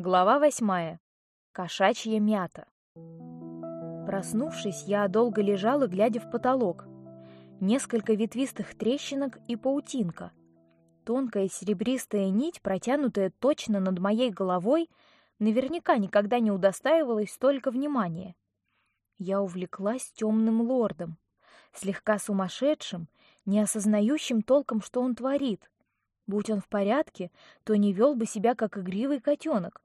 Глава восьмая. Кошачья мята. Проснувшись, я долго лежала, глядя в потолок. Несколько ветвистых трещинок и паутинка. Тонкая серебристая нить, протянутая точно над моей головой, наверняка никогда не удостаивалась столько внимания. Я увлеклась темным лордом, слегка сумасшедшим, не осознающим толком, что он творит. Будь он в порядке, то не вел бы себя как игривый котенок.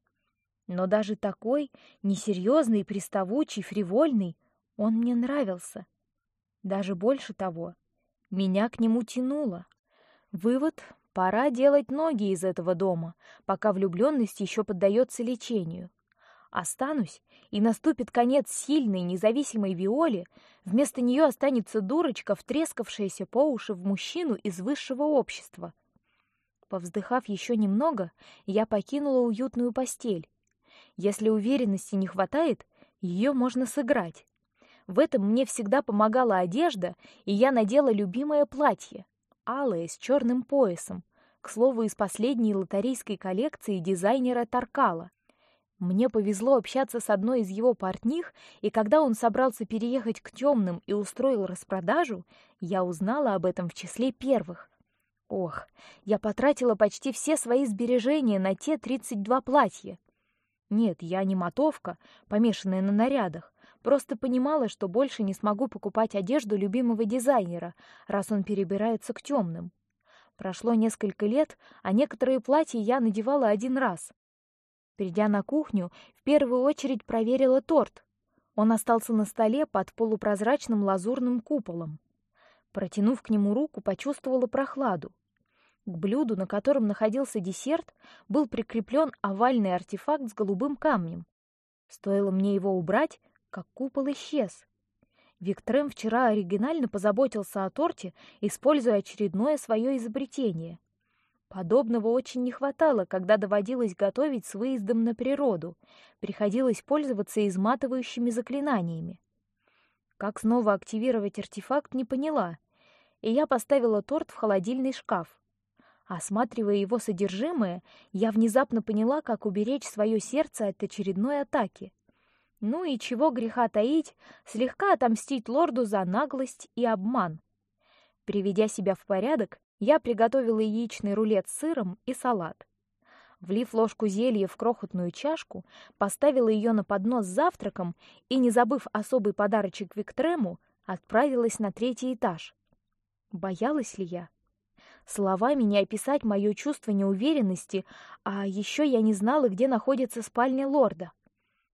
Но даже такой несерьезный, приставучий, фривольный, он мне нравился. Даже больше того, меня к нему тянуло. Вывод: пора делать ноги из этого дома, пока влюбленность еще поддается лечению. Останусь, и наступит конец сильной, независимой Виоле. Вместо нее останется дурочка, втрескавшаяся по уши в мужчину из высшего общества. Повздыхав еще немного, я покинула уютную постель если уверенности не хватает, ее можно сыграть. В этом мне всегда помогала одежда, и я надела любимое платье, алое с черным поясом, к слову, из последней лотарейской коллекции дизайнера Таркала. Мне повезло общаться с одной из его портних, и когда он собрался переехать к темным и устроил распродажу, я узнала об этом в числе первых. Ох, я потратила почти все свои сбережения на те тридцать два платья. Нет, я не мотовка, помешанная на нарядах. Просто понимала, что больше не смогу покупать одежду любимого дизайнера, раз он перебирается к темным. Прошло несколько лет, а некоторые платья я надевала один раз. Придя на кухню, в первую очередь проверила торт. Он остался на столе под полупрозрачным лазурным куполом. Протянув к нему руку, почувствовала прохладу. К блюду, на котором находился десерт, был прикреплен овальный артефакт с голубым камнем. Стоило мне его убрать, как купол исчез. Виктрем вчера оригинально позаботился о торте, используя очередное свое изобретение. Подобного очень не хватало, когда доводилось готовить с выездом на природу. Приходилось пользоваться изматывающими заклинаниями. Как снова активировать артефакт, не поняла, и я поставила торт в холодильный шкаф. Осматривая его содержимое, я внезапно поняла, как уберечь свое сердце от очередной атаки. Ну и чего греха таить, слегка отомстить лорду за наглость и обман. Приведя себя в порядок, я приготовила яичный рулет с сыром и салат. Влив ложку зелья в крохотную чашку, поставила ее на поднос с завтраком и, не забыв особый подарочек Виктрему, отправилась на третий этаж. Боялась ли я? Словами не описать мое чувство неуверенности, а еще я не знала, где находится спальня лорда.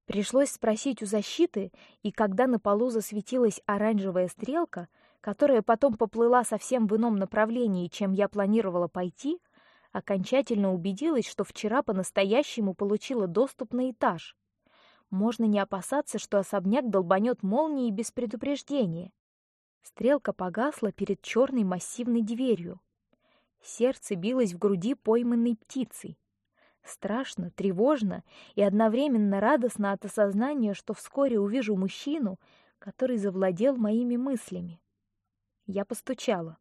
Пришлось спросить у защиты, и когда на полу засветилась оранжевая стрелка, которая потом поплыла совсем в ином направлении, чем я планировала пойти, окончательно убедилась, что вчера по-настоящему получила доступ на этаж. Можно не опасаться, что особняк долбанет молнией без предупреждения. Стрелка погасла перед черной массивной дверью. Сердце билось в груди пойманной птицей. Страшно, тревожно и одновременно радостно от осознания, что вскоре увижу мужчину, который завладел моими мыслями. Я постучала.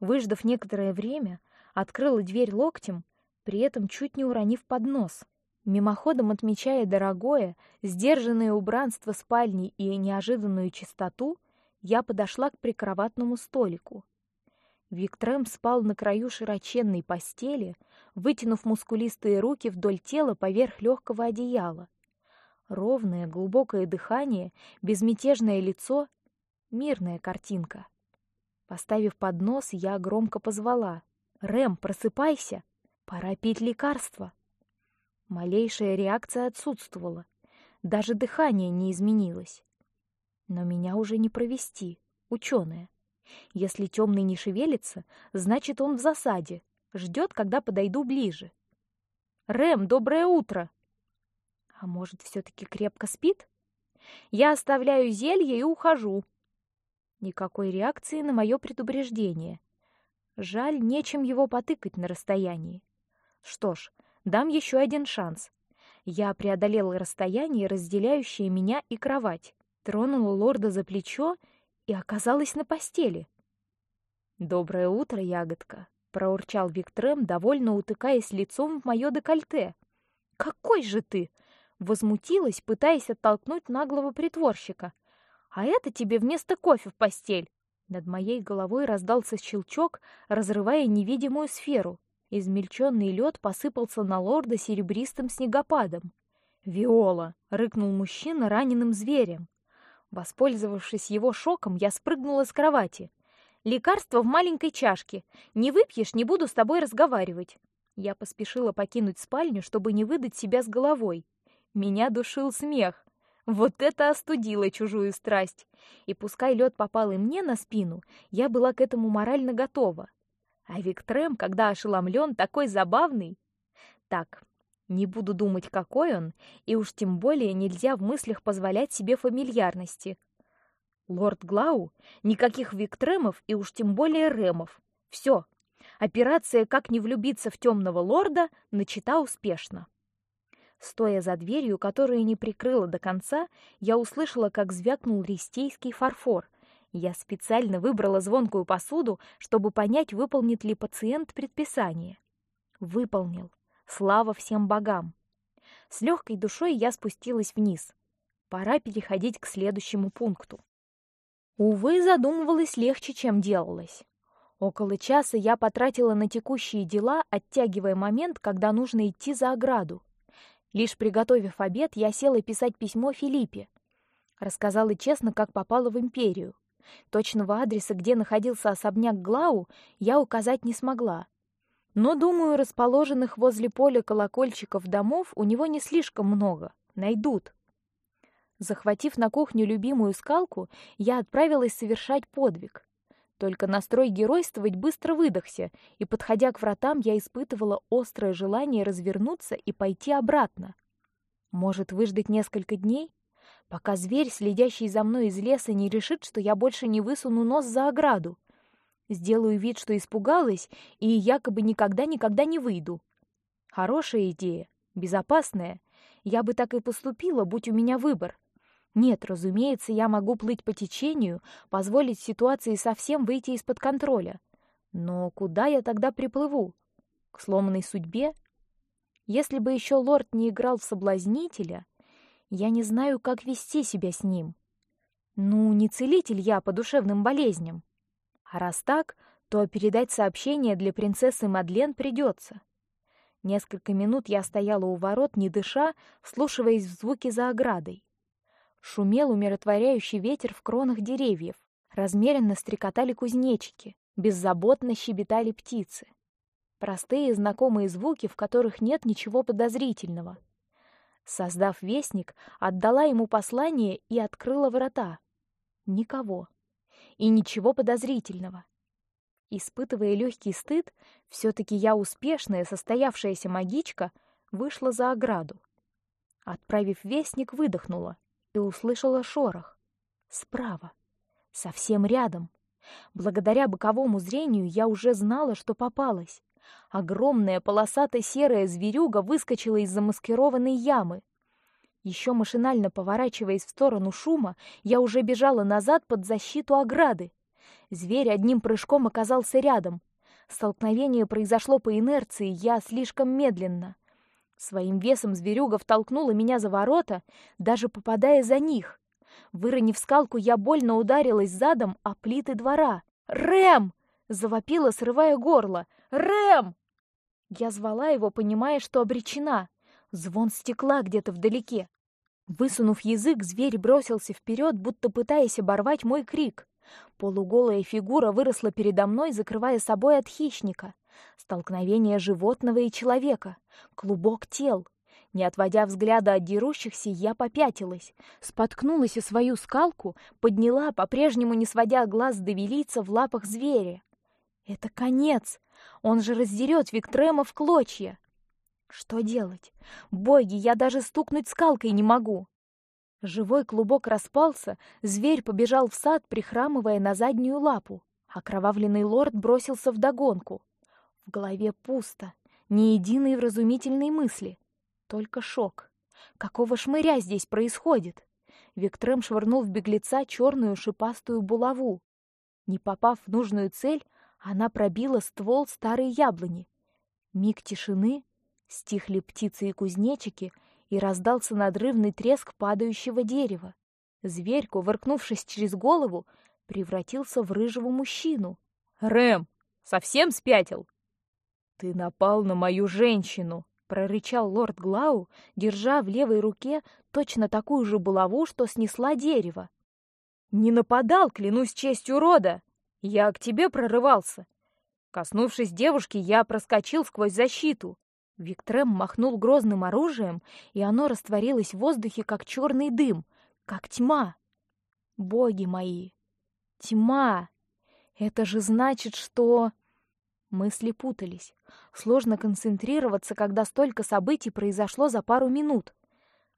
Выждав некоторое время, открыла дверь локтем, при этом чуть не уронив поднос. Мимоходом отмечая дорогое, сдержанное убранство спальни и неожиданную чистоту, я подошла к прикроватному столику. Виктрем спал на краю широченной постели, вытянув мускулистые руки вдоль тела поверх легкого одеяла. Ровное глубокое дыхание, безмятежное лицо, мирная картинка. Поставив поднос, я громко позвала: "Рэм, просыпайся, пора пить лекарство". Малейшая реакция отсутствовала, даже дыхание не изменилось. Но меня уже не провести, ученая. Если темный не шевелится, значит он в засаде, ждет, когда подойду ближе. Рэм, доброе утро. А может, все-таки крепко спит? Я оставляю зелье и ухожу. Никакой реакции на мое предупреждение. Жаль, нечем его потыкать на расстоянии. Что ж, дам еще один шанс. Я преодолела расстояние, разделяющее меня и кровать, тронула лорда за плечо и оказалась на постели. Доброе утро, ягодка, проурчал Виктрем, довольно утыкаясь лицом в мое декольте. Какой же ты? Возмутилась, пытаясь оттолкнуть наглого притворщика. А это тебе вместо кофе в постель. Над моей головой раздался щелчок, разрывая невидимую сферу. Измельченный лед посыпался на лорда серебристым снегопадом. Виола, рыкнул мужчина раненым зверем. Воспользовавшись его шоком, я спрыгнула с кровати. Лекарство в маленькой чашке. Не выпьешь, не буду с тобой разговаривать. Я поспешила покинуть спальню, чтобы не выдать себя с головой. Меня душил смех. Вот это остудило чужую страсть. И пускай лед попал и мне на спину, я была к этому морально готова. А Виктрем, когда ошеломлен, такой забавный. Так, не буду думать, какой он, и уж тем более нельзя в мыслях позволять себе фамильярности. Лорд Глау, никаких Виктремов и уж тем более Ремов. Все. Операция «Как не влюбиться в темного лорда» начата успешно. Стоя за дверью, которую не прикрыла до конца, я услышала, как звякнул ристейский фарфор. Я специально выбрала звонкую посуду, чтобы понять, выполнит ли пациент предписание. Выполнил. Слава всем богам. С легкой душой я спустилась вниз. Пора переходить к следующему пункту. Увы, задумывалась легче, чем делалось. Около часа я потратила на текущие дела, оттягивая момент, когда нужно идти за ограду. Лишь приготовив обед, я села писать письмо Филиппе. Рассказала честно, как попала в империю. Точного адреса, где находился особняк Глау, я указать не смогла. Но, думаю, расположенных возле поля колокольчиков домов у него не слишком много. Найдут. Захватив на кухню любимую скалку, я отправилась совершать подвиг. Только настрой геройствовать быстро выдохся, и подходя к вратам, я испытывала острое желание развернуться и пойти обратно. Может, выждать несколько дней, пока зверь, следящий за мной из леса, не решит, что я больше не высуну нос за ограду. Сделаю вид, что испугалась, и якобы никогда-никогда не выйду. Хорошая идея, безопасная. Я бы так и поступила, будь у меня выбор. Нет, разумеется, я могу плыть по течению, позволить ситуации совсем выйти из-под контроля. Но куда я тогда приплыву? К сломанной судьбе? Если бы еще лорд не играл в соблазнителя, я не знаю, как вести себя с ним. Ну, не целитель я по душевным болезням. А раз так, то передать сообщение для принцессы Мадлен придется. Несколько минут я стояла у ворот, не дыша, вслушиваясь в звуки за оградой. Шумел умиротворяющий ветер в кронах деревьев, размеренно стрекотали кузнечики, беззаботно щебетали птицы. Простые знакомые звуки, в которых нет ничего подозрительного. Создав вестник, отдала ему послание и открыла врата. Никого. И ничего подозрительного. Испытывая легкий стыд, все-таки я успешная, состоявшаяся магичка, вышла за ограду. Отправив вестник, выдохнула и услышала шорох. Справа. Совсем рядом. Благодаря боковому зрению я уже знала, что попалась. Огромная полосато-серая зверюга выскочила из замаскированной ямы. Еще машинально поворачиваясь в сторону шума, я уже бежала назад под защиту ограды. Зверь одним прыжком оказался рядом. Столкновение произошло по инерции, я слишком медленно. Своим весом зверюга втолкнула меня за ворота, даже попадая за них. Выронив скалку, я больно ударилась задом о плиты двора. «Рэм!» — завопила, срывая горло. «Рэм!» Я звала его, понимая, что обречена. Звон стекла где-то вдалеке. Высунув язык, зверь бросился вперед, будто пытаясь оборвать мой крик. Полуголая фигура выросла передо мной, закрывая собой от хищника. Столкновение животного и человека, клубок тел. Не отводя взгляда от дерущихся, я попятилась, споткнулась о свою скалку, подняла, по-прежнему не сводя глаз до велица в лапах зверя. Это конец. Он же раздерет Виктрема в клочья. Что делать? Боги, я даже стукнуть скалкой не могу. Живой клубок распался, зверь побежал в сад, прихрамывая на заднюю лапу. Окровавленный лорд бросился в догонку. В голове пусто, ни единой вразумительной мысли, только шок. Какого шмыря здесь происходит? Виктрем швырнул в беглеца черную шипастую булаву. Не попав в нужную цель, она пробила ствол старой яблони. Миг тишины, Стихли птицы и кузнечики, и раздался надрывный треск падающего дерева. Зверь, кувыркнувшись через голову, превратился в рыжего мужчину. Рэм, совсем спятил? Ты напал на мою женщину, прорычал лорд Глау, держа в левой руке точно такую же булаву, что снесла дерево. Не нападал, клянусь честью рода. Я к тебе прорывался. Коснувшись девушки, я проскочил сквозь защиту. Виктрем махнул грозным оружием, и оно растворилось в воздухе, как черный дым, как тьма. Боги мои, тьма! Это же значит, что... Мысли путались. Сложно концентрироваться, когда столько событий произошло за пару минут.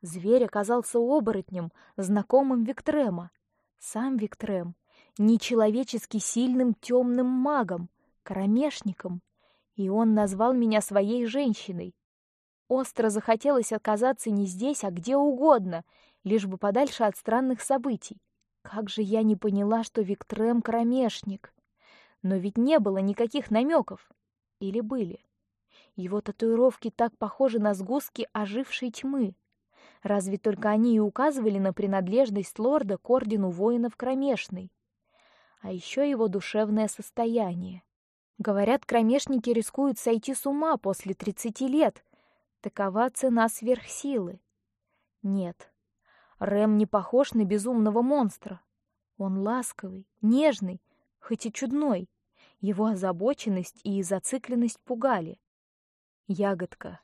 Зверь оказался оборотнем, знакомым Виктрема. Сам Виктрем, нечеловечески сильным темным магом, кромешником, и он назвал меня своей женщиной. Остро захотелось оказаться не здесь, а где угодно, лишь бы подальше от странных событий. Как же я не поняла, что Виктрем кромешник. Но ведь не было никаких намеков. Или были? Его татуировки так похожи на сгустки ожившей тьмы. Разве только они и указывали на принадлежность лорда к ордену воинов кромешной. А еще его душевное состояние. Говорят, кромешники рискуют сойти с ума после тридцати лет. Такова цена сверхсилы. Нет, Рэм не похож на безумного монстра. Он ласковый, нежный, хоть и чудной. Его озабоченность и зацикленность пугали. Ягодка.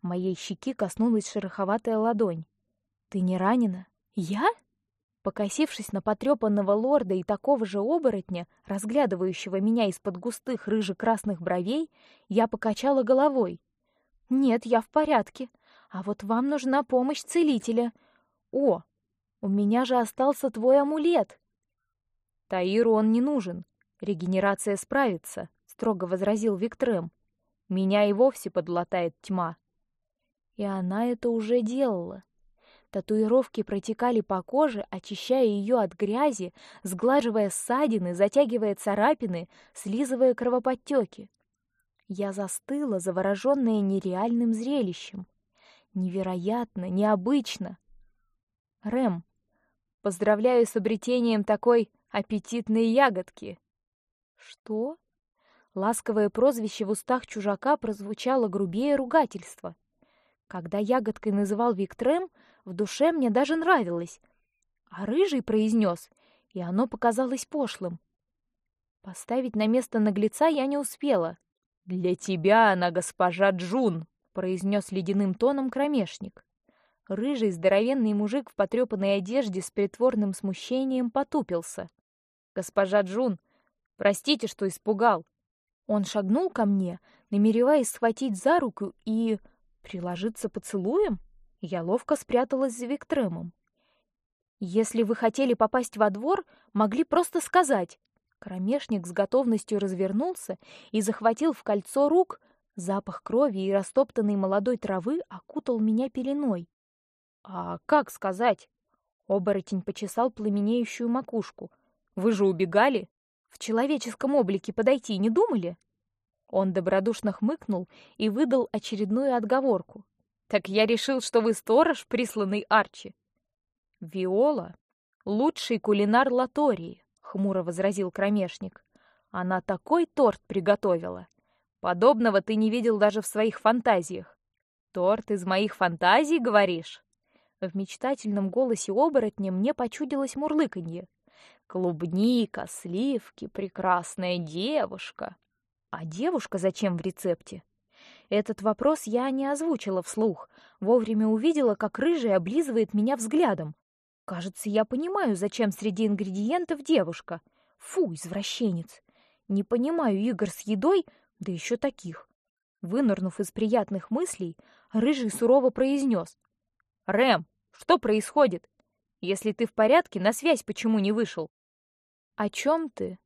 Моей щеки коснулась шероховатая ладонь. Ты не ранена? Я? Покосившись на потрепанного лорда и такого же оборотня, разглядывающего меня из-под густых рыже-красных бровей, я покачала головой. Нет, я в порядке. А вот вам нужна помощь целителя. О, у меня же остался твой амулет. Таиру он не нужен. Регенерация справится, строго возразил Виктрем. Меня и вовсе подлатает тьма. И она это уже делала. Татуировки протекали по коже, очищая ее от грязи, сглаживая ссадины, затягивая царапины, слизывая кровоподтеки. Я застыла, завороженная нереальным зрелищем. Невероятно, необычно. Рэм, поздравляю с обретением такой аппетитной ягодки. Что? Ласковое прозвище в устах чужака прозвучало грубее ругательства. Когда ягодкой называл Виктрем, в душе мне даже нравилось, а рыжий произнес, и оно показалось пошлым. Поставить на место наглеца я не успела. Для тебя она госпожа Джун, произнес ледяным тоном кромешник. Рыжий здоровенный мужик в потрепанной одежде с притворным смущением потупился. Госпожа Джун, простите, что испугал. Он шагнул ко мне, намереваясь схватить за руку и приложиться поцелуем. Я ловко спряталась за Виктремом. Если вы хотели попасть во двор, могли просто сказать. Кромешник с готовностью развернулся и захватил в кольцо рук. Запах крови и растоптанной молодой травы окутал меня пеленой. А как сказать? Оборотень почесал пламенеющую макушку. Вы же убегали? В человеческом облике подойти не думали? Он добродушно хмыкнул и выдал очередную отговорку. Так я решил, что вы сторож, присланный Арчи. Виола — лучший кулинар Латории, хмуро возразил кромешник. Она такой торт приготовила. Подобного ты не видел даже в своих фантазиях. Торт из моих фантазий, говоришь? В мечтательном голосе оборотня мне почудилось мурлыканье. Клубника, сливки, прекрасная девушка. А девушка зачем в рецепте? Этот вопрос я не озвучила вслух. Вовремя увидела, как рыжий облизывает меня взглядом. Кажется, я понимаю, зачем среди ингредиентов девушка. Фу, извращенец. Не понимаю игр с едой, да еще таких. Вынырнув из приятных мыслей, рыжий сурово произнес: "Рэм, что происходит? Если ты в порядке, на связь почему не вышел? О чем ты?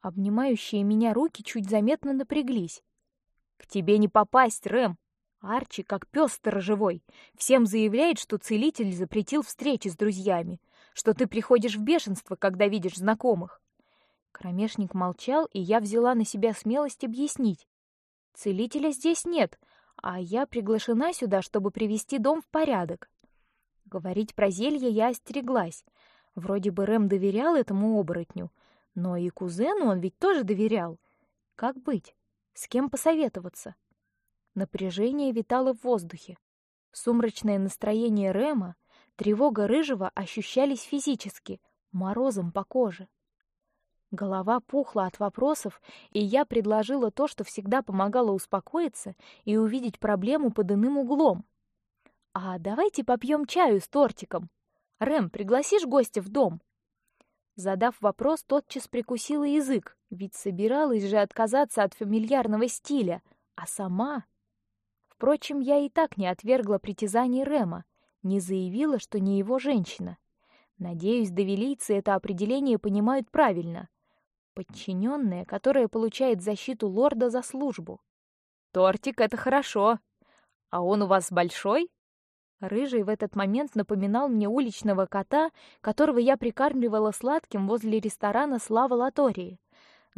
Обнимающие меня руки чуть заметно напряглись. К тебе не попасть, Рэм. Арчи, как пес сторожевой, всем заявляет, что целитель запретил встречи с друзьями, что ты приходишь в бешенство, когда видишь знакомых. Кромешник молчал, и я взяла на себя смелость объяснить. Целителя здесь нет, а я приглашена сюда, чтобы привести дом в порядок. Говорить про зелье я остереглась. Вроде бы Рэм доверял этому оборотню, но и кузену он ведь тоже доверял. Как быть? С кем посоветоваться? Напряжение витало в воздухе. Сумрачное настроение Рема, тревога рыжего ощущались физически, морозом по коже. Голова пухла от вопросов, и я предложила то, что всегда помогало успокоиться и увидеть проблему под иным углом. А давайте попьем чаю с тортиком. Рэм, пригласишь гостя в дом? Задав вопрос, тотчас прикусила язык, ведь собиралась же отказаться от фамильярного стиля, а сама. Впрочем, я и так не отвергла притязаний Рема, не заявила, что не его женщина. Надеюсь, довелийцы это определение понимают правильно подчиненная, которая получает защиту лорда за службу. Тортик это хорошо. А он у вас большой? Рыжий в этот момент напоминал мне уличного кота, которого я прикармливала сладким возле ресторана Слава Латории.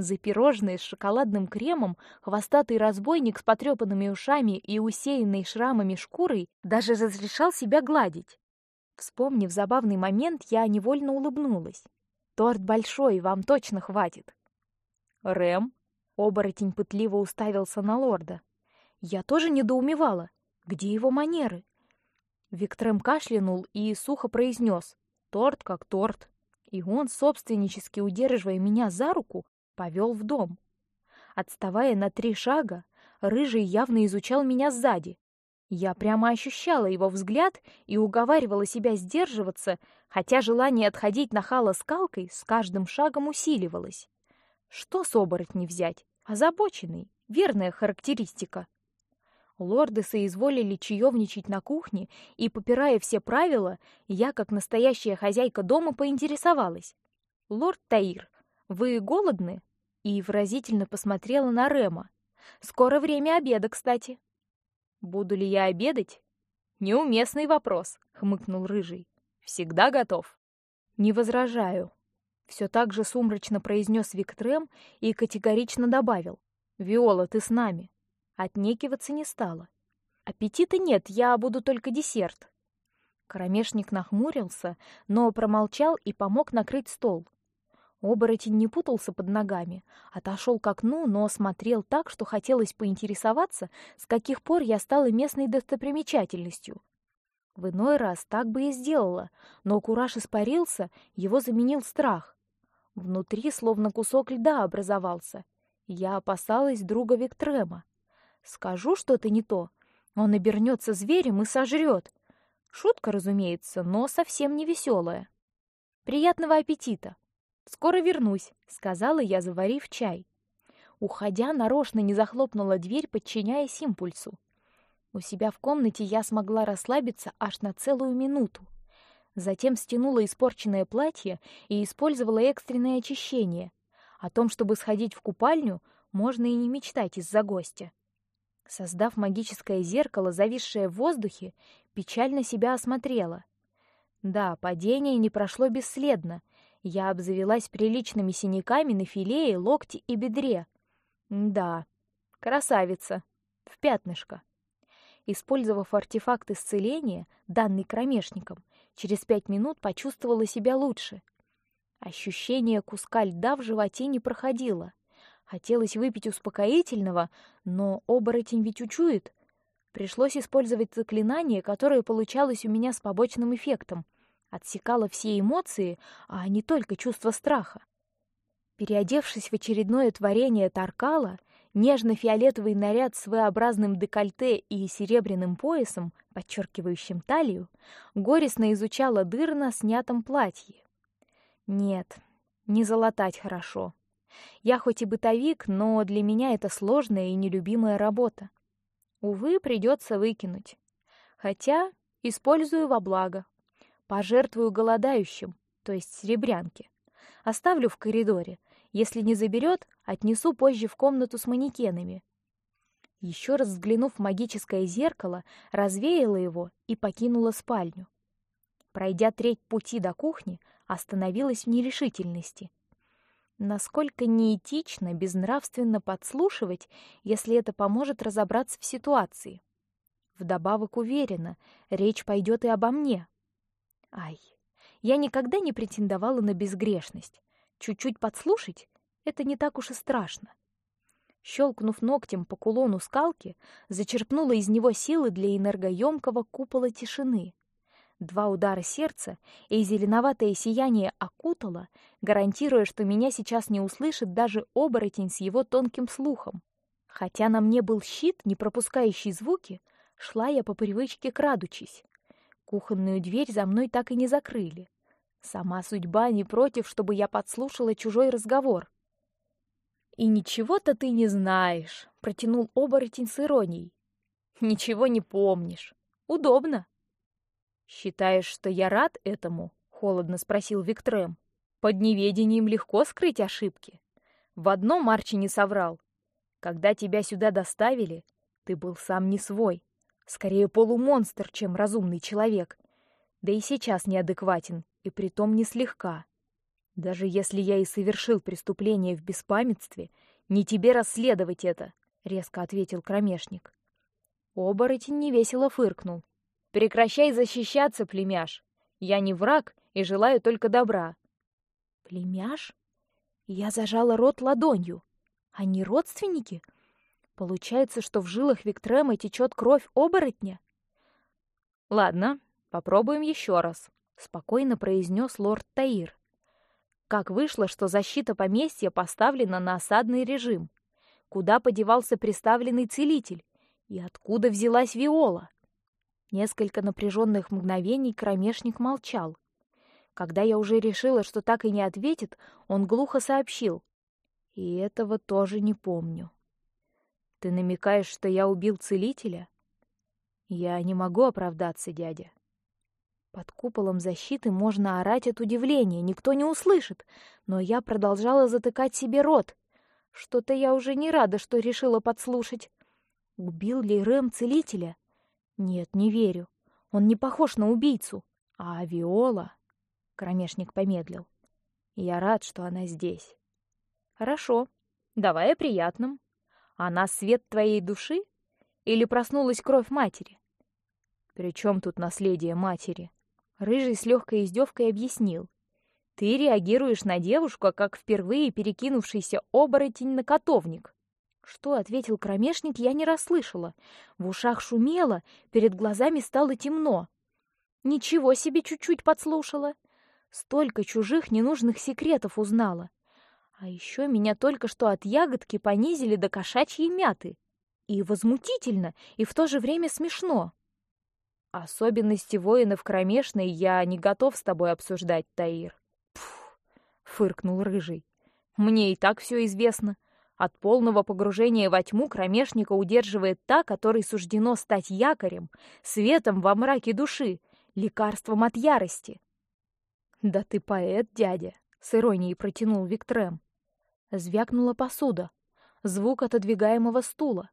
За пирожные с шоколадным кремом хвостатый разбойник с потрепанными ушами и усеянной шрамами шкурой даже разрешал себя гладить. Вспомнив забавный момент, я невольно улыбнулась. Торт большой, вам точно хватит. Рэм, оборотень пытливо уставился на лорда. Я тоже недоумевала, где его манеры. Виктрем кашлянул и сухо произнес: "Торт как торт". И он, собственнически удерживая меня за руку, повел в дом. Отставая на три шага, рыжий явно изучал меня сзади. Я прямо ощущала его взгляд и уговаривала себя сдерживаться, хотя желание отходить на хала скалкой с каждым шагом усиливалось. Что с оборотней взять? Озабоченный, верная характеристика. Лорды соизволили чаевничать на кухне, и, попирая все правила, я, как настоящая хозяйка дома, поинтересовалась. «Лорд Таир, вы голодны?» И выразительно посмотрела на Рема. «Скоро время обеда, кстати». «Буду ли я обедать?» «Неуместный вопрос», — хмыкнул Рыжий. «Всегда готов». «Не возражаю», все так же сумрачно произнес Виктрем и категорично добавил: "Виола, ты с нами". Отнекиваться не стала. Аппетита нет, я буду только десерт. Кромешник нахмурился, но промолчал и помог накрыть стол. Оборотень не путался под ногами, отошел к окну, но смотрел так, что хотелось поинтересоваться, с каких пор я стала местной достопримечательностью. В иной раз так бы и сделала, но кураж испарился, его заменил страх. Внутри словно кусок льда образовался. Я опасалась друга Виктрема. Скажу что-то не то, он обернется зверем и сожрет. Шутка, разумеется, но совсем не веселая. Приятного аппетита. Скоро вернусь, сказала я, заварив чай. Уходя, нарочно не захлопнула дверь, подчиняясь импульсу. У себя в комнате я смогла расслабиться аж на целую минуту. Затем стянула испорченное платье и использовала экстренное очищение. О том, чтобы сходить в купальню, можно и не мечтать из-за гостя. Создав магическое зеркало, зависшее в воздухе, печально себя осмотрела. Да, падение не прошло бесследно. Я обзавелась приличными синяками на филее, локте и бедре. Да, красавица, в пятнышко. Использовав артефакт исцеления, данный кромешником, Через пять минут почувствовала себя лучше. Ощущение куска льда в животе не проходило. Хотелось выпить успокоительного, но оборотень ведь учует. Пришлось использовать заклинание, которое получалось у меня с побочным эффектом. Отсекало все эмоции, а не только чувство страха. Переодевшись в очередное творение Таркала, Нежно-фиолетовый наряд с V-образным декольте и серебряным поясом, подчеркивающим талию, горестно изучала дыры на снятом платье. Нет, не залатать хорошо. Я хоть и бытовик, но для меня это сложная и нелюбимая работа. Увы, придется выкинуть. Хотя использую во благо. Пожертвую голодающим, то есть серебрянке. Оставлю в коридоре, если не заберет, отнесу позже в комнату с манекенами. Еще раз взглянув в магическое зеркало, развеяла его и покинула спальню. Пройдя треть пути до кухни, остановилась в нерешительности. Насколько неэтично, безнравственно подслушивать, если это поможет разобраться в ситуации. Вдобавок уверена, речь пойдет и обо мне. Ай, я никогда не претендовала на безгрешность. Чуть-чуть подслушать — это не так уж и страшно. Щелкнув ногтем по кулону скалки, зачерпнула из него силы для энергоемкого купола тишины. Два удара сердца, и зеленоватое сияние окутало, гарантируя, что меня сейчас не услышит даже оборотень с его тонким слухом. Хотя на мне был щит, не пропускающий звуки, шла я по привычке крадучись. Кухонную дверь за мной так и не закрыли. Сама судьба не против, чтобы я подслушала чужой разговор. И ничего-то ты не знаешь, протянул оборотень с иронией. Ничего не помнишь. Удобно. Считаешь, что я рад этому? Холодно спросил Виктрем. Под неведением легко скрыть ошибки. В одном Марчи не соврал. Когда тебя сюда доставили, ты был сам не свой, скорее полумонстр, чем разумный человек. Да и сейчас неадекватен, и притом не слегка. Даже если я и совершил преступление в беспамятстве, не тебе расследовать это, резко ответил кромешник. Оборотень невесело фыркнул. Прекращай защищаться, племяш. Я не враг и желаю только добра. Племяш? Я зажала рот ладонью. Они родственники? Получается, что в жилах Виктрема течет кровь оборотня? Ладно, попробуем еще раз, спокойно произнес лорд Таир. Как вышло, что защита поместья поставлена на осадный режим? Куда подевался представленный целитель? И откуда взялась Виола? Несколько напряженных мгновений кромешник молчал. Когда я уже решила, что так и не ответит, он глухо сообщил: и этого тоже не помню. Ты намекаешь, что я убил целителя? Я не могу оправдаться, дядя. Под куполом защиты можно орать от удивления, никто не услышит, но я продолжала затыкать себе рот. Что-то я уже не рада, что решила подслушать. Убил ли Рэм целителя? Нет, не верю. Он не похож на убийцу. А Виола? Кромешник помедлил. Я рад, что она здесь. Хорошо, давай о приятном. Она свет твоей души или проснулась кровь матери? Причем тут наследие матери? Рыжий с легкой издевкой объяснил. Ты реагируешь на девушку, как впервые перекинувшийся оборотень на котовник. Что ответил кромешник, я не расслышала. В ушах шумело, перед глазами стало темно. Ничего себе, чуть-чуть подслушала. Столько чужих ненужных секретов узнала. А еще меня только что от ягодки понизили до кошачьей мяты. И возмутительно, и в то же время смешно. Особенности воинов кромешной я не готов с тобой обсуждать, Таир. Пф, фыркнул рыжий. Мне и так все известно. От полного погружения во тьму кромешника удерживает та, которой суждено стать якорем, светом во мраке души, лекарством от ярости. Да ты поэт, дядя, с иронией протянул Виктрем. Звякнула посуда. Звук отодвигаемого стула.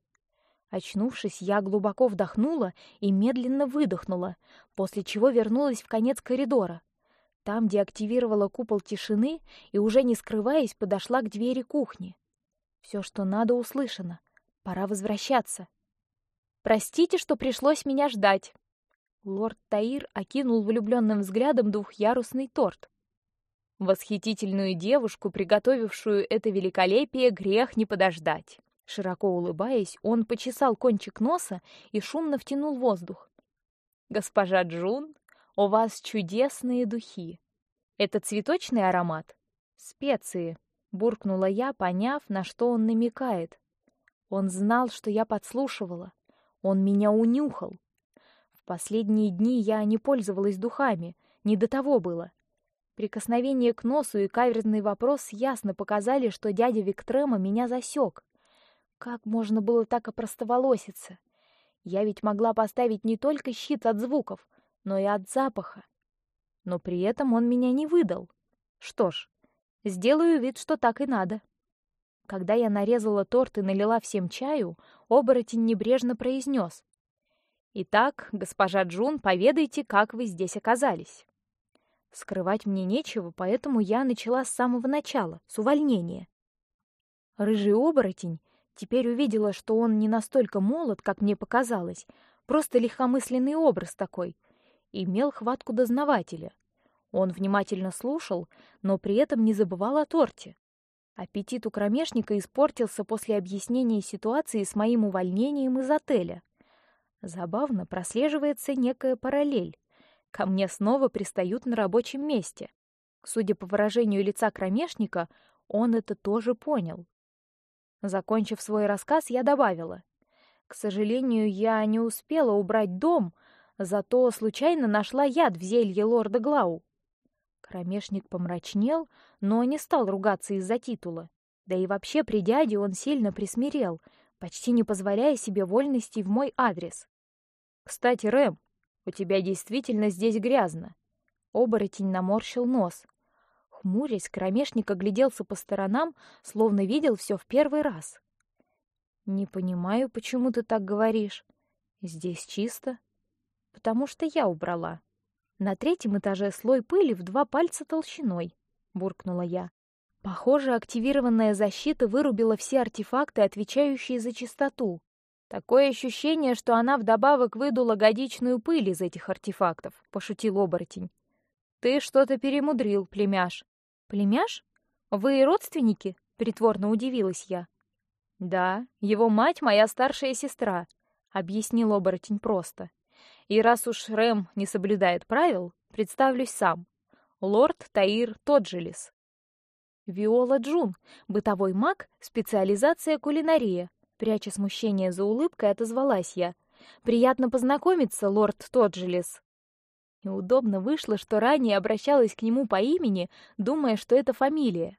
Очнувшись, я глубоко вдохнула и медленно выдохнула, после чего вернулась в конец коридора. Там деактивировала купол тишины и уже не скрываясь подошла к двери кухни. Все, что надо, услышано. Пора возвращаться. Простите, что пришлось меня ждать. Лорд Таир окинул влюбленным взглядом двухъярусный торт. Восхитительную девушку, приготовившую это великолепие, грех не подождать. Широко улыбаясь, он почесал кончик носа и шумно втянул воздух. Госпожа Джун, у вас чудесные духи. Это цветочный аромат? Специи, буркнула я, поняв, на что он намекает. Он знал, что я подслушивала. Он меня унюхал. В последние дни я не пользовалась духами, не до того было. Прикосновение к носу и каверзный вопрос ясно показали, что дядя Виктрема меня засек. Как можно было так опростоволоситься? Я ведь могла поставить не только щит от звуков, но и от запаха. Но при этом он меня не выдал. Что ж, сделаю вид, что так и надо. Когда я нарезала торт и налила всем чаю, оборотень небрежно произнес: "Итак, госпожа Джун, поведайте, как вы здесь оказались". Скрывать мне нечего, поэтому я начала с самого начала, с увольнения. Рыжий оборотень теперь увидела, что он не настолько молод, как мне показалось, просто легкомысленный образ такой. Имел хватку дознавателя. Он внимательно слушал, но при этом не забывал о торте. Аппетит у кромешника испортился после объяснения ситуации с моим увольнением из отеля. Забавно прослеживается некая параллель. Ко мне снова пристают на рабочем месте. Судя по выражению лица кромешника, он это тоже понял. Закончив свой рассказ, я добавила: к сожалению, я не успела убрать дом, зато случайно нашла яд в зелье лорда Глау. Кромешник помрачнел, но не стал ругаться из-за титула. Да и вообще при дяде он сильно присмирел, почти не позволяя себе вольностей в мой адрес. Кстати, Рэм, у тебя действительно здесь грязно. Оборотень наморщил нос. Хмурясь, кромешник огляделся по сторонам, словно видел все в первый раз. Не понимаю, почему ты так говоришь. Здесь чисто, потому что я убрала. На третьем этаже слой пыли в два пальца толщиной, буркнула я. Похоже, активированная защита вырубила все артефакты, отвечающие за чистоту. Такое ощущение, что она вдобавок выдула годичную пыль из этих артефактов, пошутил оборотень. Ты что-то перемудрил, племяш. Племяш? Вы родственники? Притворно удивилась я. Да, его мать моя старшая сестра, объяснил оборотень просто. И раз уж Рэм не соблюдает правил, представлюсь сам. Лорд Таир Тоджилис. Виола Джун, бытовой маг, специализация кулинария. Пряча смущение за улыбкой, отозвалась я. Приятно познакомиться, лорд Тоджилис. Неудобно вышло, что ранее обращалась к нему по имени, думая, что это фамилия.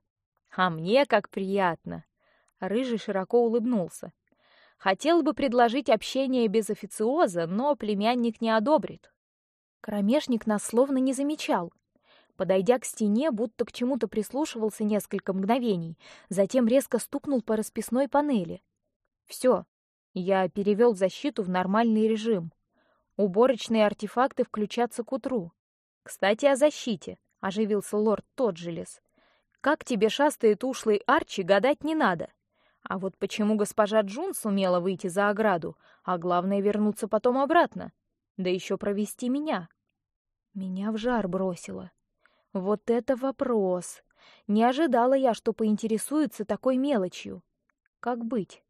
А мне как приятно. Рыжий широко улыбнулся. Хотел бы предложить общение без официоза, но племянник не одобрит. Кромешник нас словно не замечал. Подойдя к стене, будто к чему-то прислушивался несколько мгновений, затем резко стукнул по расписной панели. Все, я перевел защиту в нормальный режим. Уборочные артефакты включатся к утру. Кстати, о защите, оживился лорд Тоджилес. Как тебе шастает ушлый Арчи, гадать не надо. А вот почему госпожа Джун сумела выйти за ограду, а главное вернуться потом обратно, да еще провести меня? Меня в жар бросило. Вот это вопрос. Не ожидала я, что поинтересуется такой мелочью. Как быть?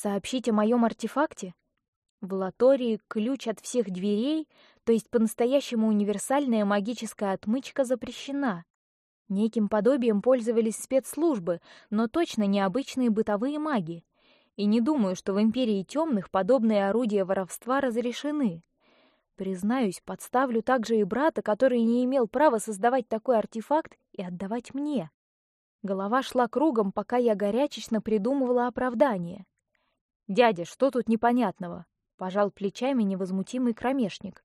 Сообщить о моем артефакте? В латории ключ от всех дверей, то есть по-настоящему универсальная магическая отмычка запрещена. Неким подобием пользовались спецслужбы, но точно не обычные бытовые маги. И не думаю, что в империи темных подобные орудия воровства разрешены. Признаюсь, подставлю также и брата, который не имел права создавать такой артефакт и отдавать мне. Голова шла кругом, пока я горячечно придумывала оправдание. Дядя, что тут непонятного? Пожал плечами невозмутимый кромешник.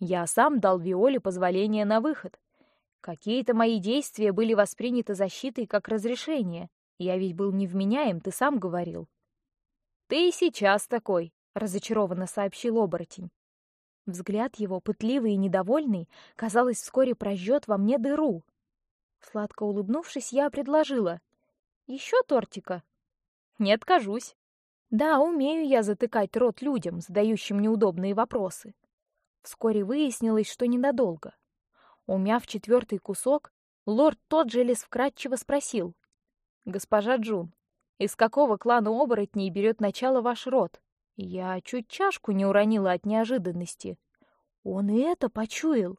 Я сам дал Виоле позволение на выход. Какие-то мои действия были восприняты защитой как разрешение. Я ведь был невменяем, ты сам говорил. Ты и сейчас такой, разочарованно сообщил оборотень. Взгляд его, пытливый и недовольный, казалось, вскоре прожжет во мне дыру. Сладко улыбнувшись, я предложила: еще тортика. Не откажусь. Да, умею я затыкать рот людям, задающим неудобные вопросы. Вскоре выяснилось, что ненадолго. Умяв четвертый кусок, лорд Тоджелес вкратчиво спросил: "Госпожа Джун, из какого клана оборотней берет начало ваш род?" Я чуть чашку не уронила от неожиданности. Он и это почуял.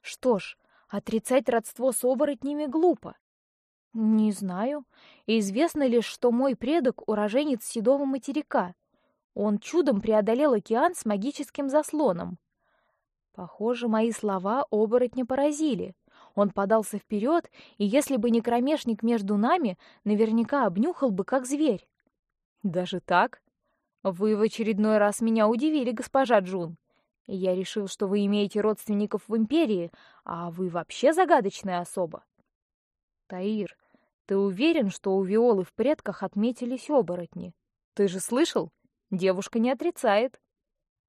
Что ж, отрицать родство с оборотнями глупо. Не знаю. Известно лишь, что мой предок уроженец седого материка. Он чудом преодолел океан с магическим заслоном. Похоже, мои слова оборотня поразили. Он подался вперед, и если бы не кромешник между нами, наверняка обнюхал бы как зверь. Даже так? Вы в очередной раз меня удивили, госпожа Джун. Я решил, что вы имеете родственников в империи, а вы вообще загадочная особа. Таир, ты уверен, что у Виолы в предках отметились оборотни? Ты же слышал? Девушка не отрицает.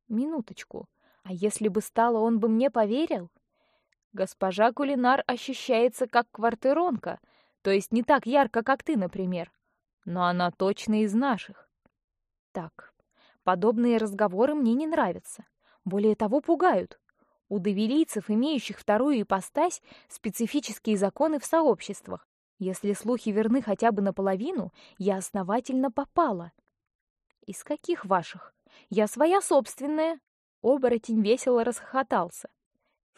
Минуточку. А если бы стало, он бы мне поверил? Госпожа Кулинар ощущается как квартиронка, то есть не так ярко, как ты, например, но она точно из наших. Так, подобные разговоры мне не нравятся. более того, пугают. У давилийцев, имеющих вторую ипостась, специфические законы в сообществах. Если слухи верны хотя бы наполовину, я основательно попала. Из каких ваших? Я своя собственная. Оборотень весело расхохотался.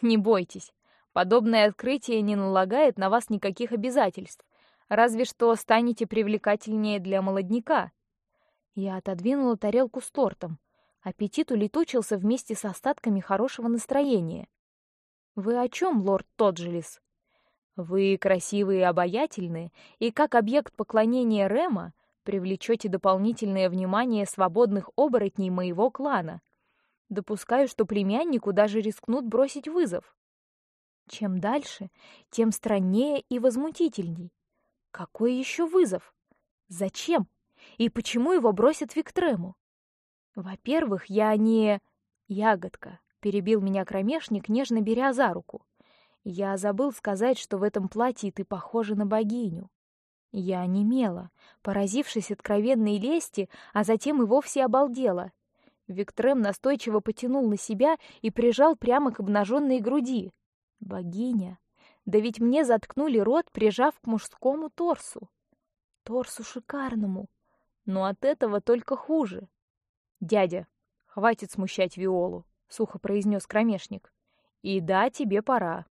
Не бойтесь, подобное открытие не налагает на вас никаких обязательств, разве что станете привлекательнее для молодняка. Я отодвинула тарелку с тортом. Аппетит улетучился вместе с остатками хорошего настроения. Вы о чем, лорд Тоджелис? Вы красивые и обаятельные, и как объект поклонения Рема привлечете дополнительное внимание свободных оборотней моего клана. Допускаю, что племяннику даже рискнут бросить вызов. Чем дальше, тем страннее и возмутительней. Какой еще вызов? Зачем? И почему его бросят Виктрему? Во-первых, я не ягодка, перебил меня кромешник, нежно беря за руку. Я забыл сказать, что в этом платье ты похожа на богиню. Я онемела, поразившись откровенной лести, а затем и вовсе обалдела. Виктрем настойчиво потянул на себя и прижал прямо к обнаженной груди. Богиня, да ведь мне заткнули рот, прижав к мужскому торсу, торсу шикарному, но от этого только хуже. Дядя, хватит смущать Виолу, сухо произнес кромешник. И да, тебе пора.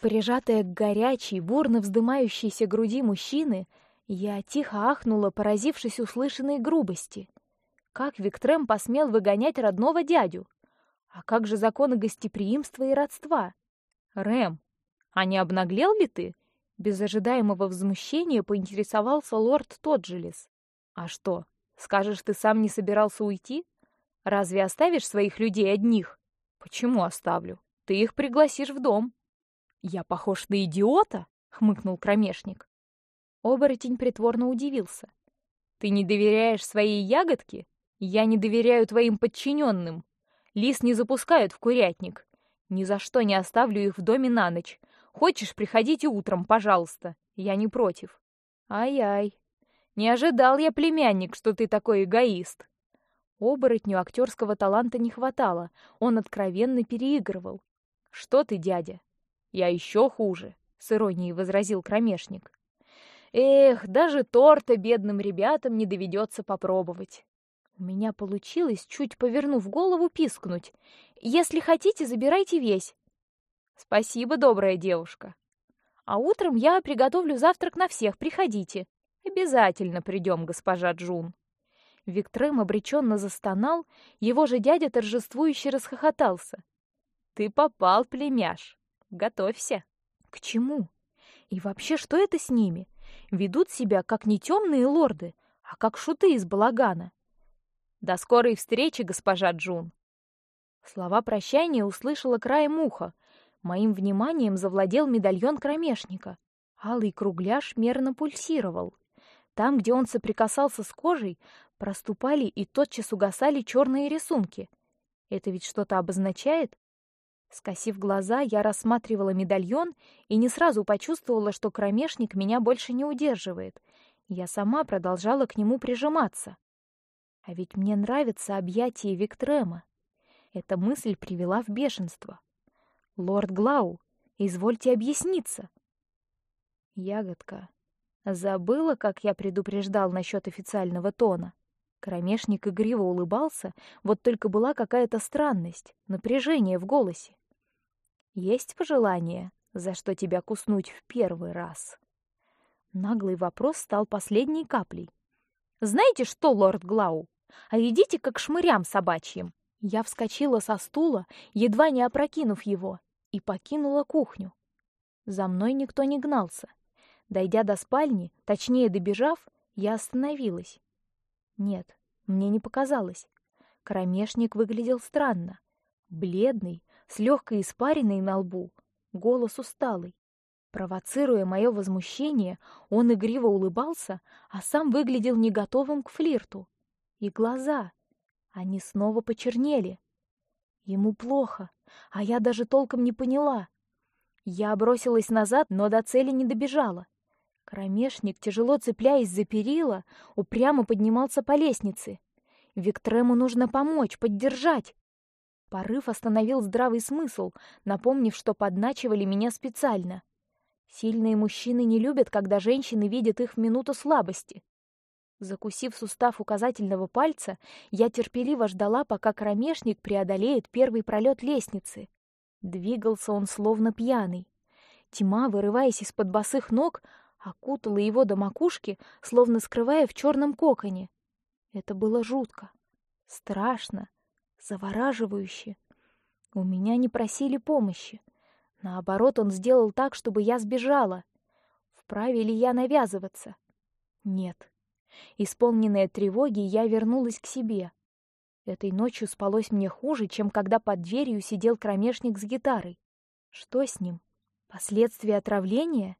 Прижатая к горячей, бурно вздымающейся груди мужчины, я тихо ахнула, поразившись услышанной грубости. Как Виктрем посмел выгонять родного дядю? А как же законы гостеприимства и родства? Рэм, а не обнаглел ли ты? Без ожидаемого возмущения поинтересовался лорд Тоджилис. А что, скажешь, ты сам не собирался уйти? Разве оставишь своих людей одних? Почему оставлю? Ты их пригласишь в дом. Я похож на идиота? хмыкнул кромешник. Оборотень притворно удивился. Ты не доверяешь своей ягодке? Я не доверяю твоим подчиненным. Лис не запускают в курятник. Ни за что не оставлю их в доме на ночь. Хочешь, приходите утром, пожалуйста. Я не против. Ай-ай. Не ожидал я, племянник, что ты такой эгоист. Оборотню актерского таланта не хватало. Он откровенно переигрывал. Что ты, дядя? Я еще хуже, с иронией возразил кромешник. Эх, даже торта бедным ребятам не доведется попробовать. У меня получилось, чуть повернув голову, пискнуть. Если хотите, забирайте весь. Спасибо, добрая девушка. А утром я приготовлю завтрак на всех, приходите. Обязательно придем, госпожа Джун. Виктрем обреченно застонал, его же дядя торжествующе расхохотался. Ты попал, племяш. Готовься. К чему? И вообще, что это с ними? Ведут себя как не темные лорды, а как шуты из балагана. До скорой встречи, госпожа Джун. Слова прощания услышала краем уха. Моим вниманием завладел медальон кромешника. Алый кругляш мерно пульсировал. Там, где он соприкасался с кожей, проступали и тотчас угасали черные рисунки. Это ведь что-то обозначает? Скосив глаза, я рассматривала медальон и не сразу почувствовала, что кромешник меня больше не удерживает. Я сама продолжала к нему прижиматься. А ведь мне нравится объятие Виктрема. Эта мысль привела в бешенство. Лорд Глау, извольте объясниться. Ягодка, забыла, как я предупреждал насчет официального тона. Кромешник игриво улыбался, вот только была какая-то странность, напряжение в голосе. Есть пожелание, за что тебя куснуть в первый раз? Наглый вопрос стал последней каплей. Знаете что, лорд Глау? а идите как шмырям собачьим. Я вскочила со стула, едва не опрокинув его, и покинула кухню. За мной никто не гнался. Дойдя до спальни, точнее добежав, я остановилась. Нет, мне не показалось. Кромешник выглядел странно, бледный, с легкой испариной на лбу, голос усталый. Провоцируя мое возмущение, он игриво улыбался, а сам выглядел не готовым к флирту. И глаза. Они снова почернели. Ему плохо, а я даже толком не поняла. Я бросилась назад, но до цели не добежала. Кромешник, тяжело цепляясь за перила, упрямо поднимался по лестнице. Виктрему нужно помочь, поддержать. Порыв остановил здравый смысл, напомнив, что подначивали меня специально. Сильные мужчины не любят, когда женщины видят их в минуту слабости. Закусив сустав указательного пальца, я терпеливо ждала, пока кромешник преодолеет первый пролет лестницы. Двигался он словно пьяный. Тьма, вырываясь из-под босых ног, окутала его до макушки, словно скрывая в черном коконе. Это было жутко, страшно, завораживающе. У меня не просили помощи. Наоборот, он сделал так, чтобы я сбежала. Вправе ли я навязываться? Нет. Исполненная тревоги, я вернулась к себе. Этой ночью спалось мне хуже, чем когда под дверью сидел кромешник с гитарой. Что с ним? Последствия отравления?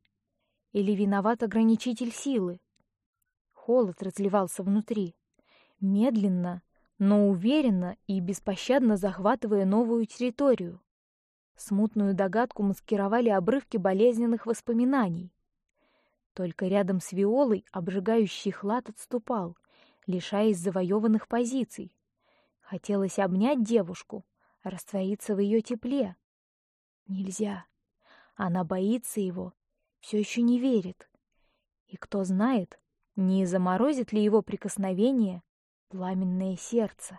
Или виноват ограничитель силы? Холод разливался внутри, медленно, но уверенно и беспощадно захватывая новую территорию. Смутную догадку маскировали обрывки болезненных воспоминаний. Только рядом с Виолой обжигающий хлад отступал, лишаясь завоеванных позиций. Хотелось обнять девушку, раствориться в ее тепле. Нельзя. Она боится его, все еще не верит. И кто знает, не заморозит ли его прикосновение пламенное сердце.